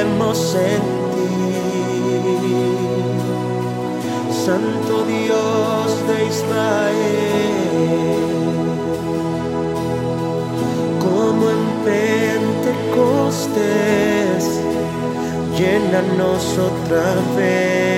creemos en Santo Dios de Israel, como en Pentecostés, llénanos otra vez.